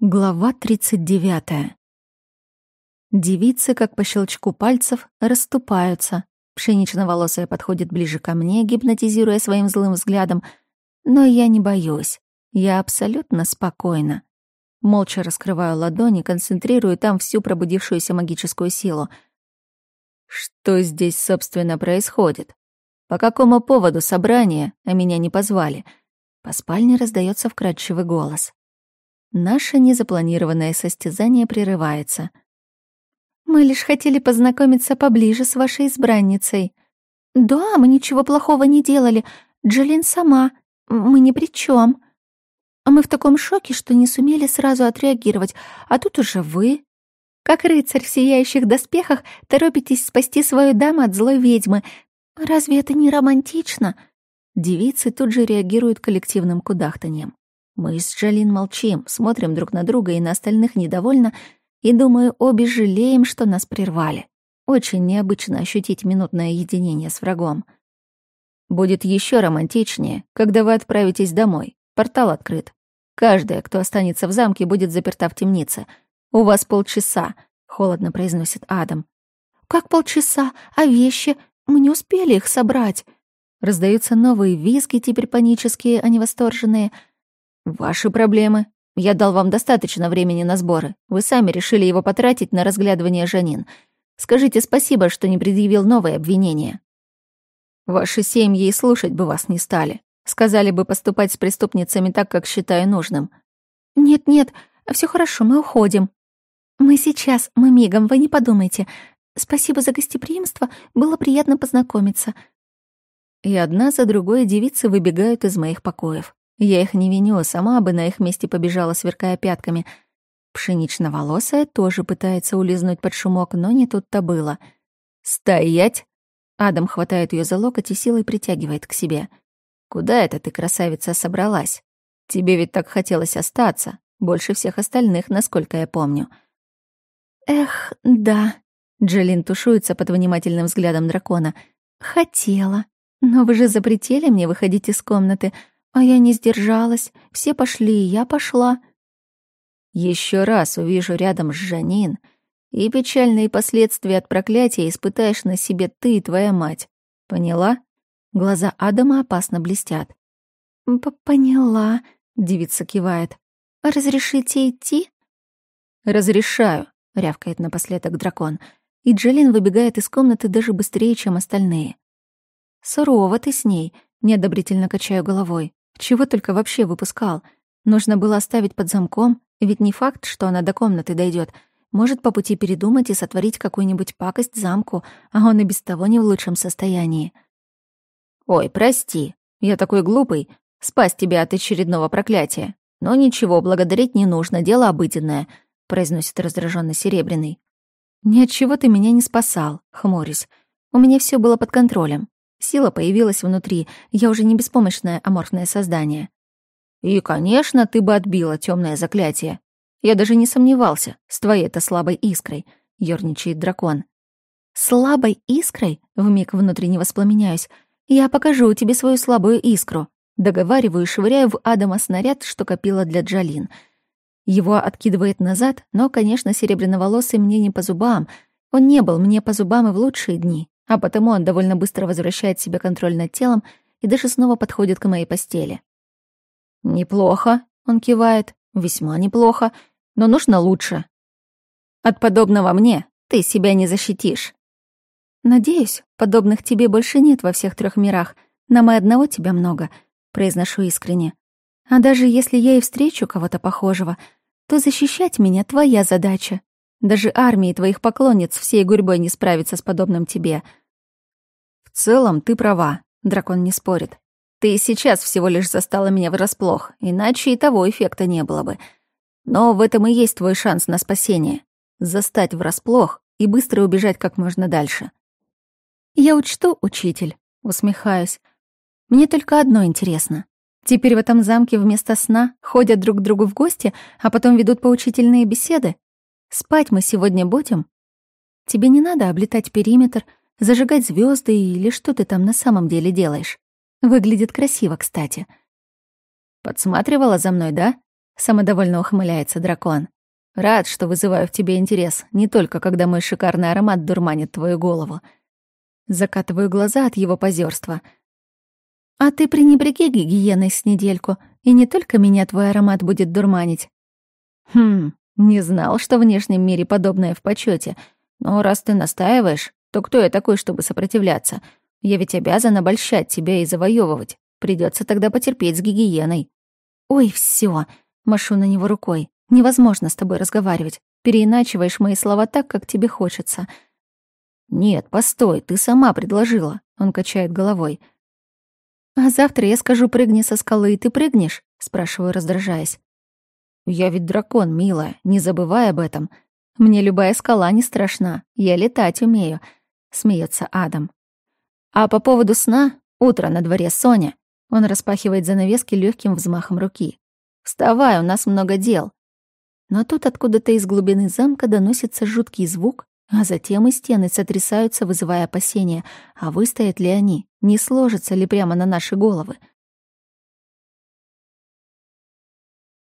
Глава 39. Девицы, как по щелчку пальцев, расступаются. Пшенично-волосая подходит ближе ко мне, гипнотизируя своим злым взглядом. Но я не боюсь. Я абсолютно спокойна. Молча раскрываю ладони, концентрирую там всю пробудившуюся магическую силу. Что здесь, собственно, происходит? По какому поводу собрание, а меня не позвали? По спальне раздается вкрадчивый голос. Наше незапланированное состязание прерывается. «Мы лишь хотели познакомиться поближе с вашей избранницей». «Да, мы ничего плохого не делали. Джолин сама. Мы ни при чем. А мы в таком шоке, что не сумели сразу отреагировать. А тут уже вы. Как рыцарь в сияющих доспехах торопитесь спасти свою даму от злой ведьмы. Разве это не романтично?» Девицы тут же реагируют коллективным кудахтаньем. Мы с Джалин молчим, смотрим друг на друга и на остальных недовольно, и, думаю, обе жалеем, что нас прервали. Очень необычно ощутить минутное единение с врагом. Будет еще романтичнее, когда вы отправитесь домой. Портал открыт. Каждая, кто останется в замке, будет заперта в темнице. У вас полчаса, холодно произносит Адам. Как полчаса? А вещи? Мы не успели их собрать. Раздаются новые визги, теперь панические, а не восторженные — «Ваши проблемы. Я дал вам достаточно времени на сборы. Вы сами решили его потратить на разглядывание Жанин. Скажите спасибо, что не предъявил новые обвинения. Ваши семьи и слушать бы вас не стали. Сказали бы поступать с преступницами так, как считаю нужным. Нет-нет, все хорошо, мы уходим. Мы сейчас, мы мигом, вы не подумайте. Спасибо за гостеприимство, было приятно познакомиться. И одна за другой девицы выбегают из моих покоев. Я их не виню, сама бы на их месте побежала, сверкая пятками. Пшенично-волосая тоже пытается улизнуть под шумок, но не тут-то было. «Стоять!» Адам хватает ее за локоть и силой притягивает к себе. «Куда это ты, красавица, собралась? Тебе ведь так хотелось остаться, больше всех остальных, насколько я помню». «Эх, да», — Джолин тушуется под внимательным взглядом дракона. «Хотела. Но вы же запретили мне выходить из комнаты. А я не сдержалась. Все пошли, и я пошла. Еще раз увижу рядом с Жанин, и печальные последствия от проклятия испытаешь на себе ты и твоя мать. Поняла? Глаза Адама опасно блестят. П «Поняла», — девица кивает. «Разрешите идти?» «Разрешаю», — рявкает напоследок дракон, и Джелин выбегает из комнаты даже быстрее, чем остальные. «Сурово ты с ней», — неодобрительно качаю головой. Чего только вообще выпускал. Нужно было оставить под замком, ведь не факт, что она до комнаты дойдет. Может по пути передумать и сотворить какую-нибудь пакость замку, а он и без того не в лучшем состоянии. «Ой, прости, я такой глупый, спас тебя от очередного проклятия. Но ничего, благодарить не нужно, дело обыденное», — произносит раздраженно Серебряный. «Ни от чего ты меня не спасал», — хмурюсь. «У меня все было под контролем. Сила появилась внутри, я уже не беспомощное аморфное создание. И, конечно, ты бы отбила темное заклятие. Я даже не сомневался, с твоей-то слабой искрой, ёрничает дракон. Слабой искрой? Вмиг внутренне воспламеняюсь. Я покажу тебе свою слабую искру. Договариваю швыряю в Адама снаряд, что копила для Джалин. Его откидывает назад, но, конечно, серебряноволосый мне не по зубам. Он не был мне по зубам и в лучшие дни а потому он довольно быстро возвращает себе контроль над телом и даже снова подходит к моей постели. «Неплохо», — он кивает, — «весьма неплохо, но нужно лучше. От подобного мне ты себя не защитишь». «Надеюсь, подобных тебе больше нет во всех трех мирах, нам и одного тебя много», — произношу искренне. «А даже если я и встречу кого-то похожего, то защищать меня твоя задача. Даже армии твоих поклонниц всей гурьбой не справится с подобным тебе. Целом ты права, дракон не спорит. Ты сейчас всего лишь застала меня врасплох, иначе и того эффекта не было бы. Но в этом и есть твой шанс на спасение. Застать врасплох и быстро убежать как можно дальше. Я учту, учитель, усмехаюсь. Мне только одно интересно. Теперь в этом замке вместо сна ходят друг к другу в гости, а потом ведут поучительные беседы? Спать мы сегодня будем? Тебе не надо облетать периметр, зажигать звезды или что ты там на самом деле делаешь. Выглядит красиво, кстати. Подсматривала за мной, да? Самодовольно ухмыляется дракон. Рад, что вызываю в тебе интерес, не только когда мой шикарный аромат дурманит твою голову. Закатываю глаза от его позерства. А ты пренебреги гигиеной с недельку, и не только меня твой аромат будет дурманить. Хм, не знал, что в внешнем мире подобное в почете. Но раз ты настаиваешь, то кто я такой, чтобы сопротивляться? Я ведь обязан обольщать тебя и завоевывать. Придется тогда потерпеть с гигиеной. Ой, все, машу на него рукой. Невозможно с тобой разговаривать. Переиначиваешь мои слова так, как тебе хочется. Нет, постой, ты сама предложила. Он качает головой. А завтра я скажу прыгни со скалы, и ты прыгнешь? Спрашиваю, раздражаясь. Я ведь дракон, милая, не забывай об этом. Мне любая скала не страшна, я летать умею. Смеется Адам. А по поводу сна, утро на дворе, Соня. Он распахивает занавески легким взмахом руки. Вставай, у нас много дел. Но тут откуда-то из глубины замка доносится жуткий звук, а затем и стены сотрясаются, вызывая опасения, а выстоят ли они, не сложатся ли прямо на наши головы —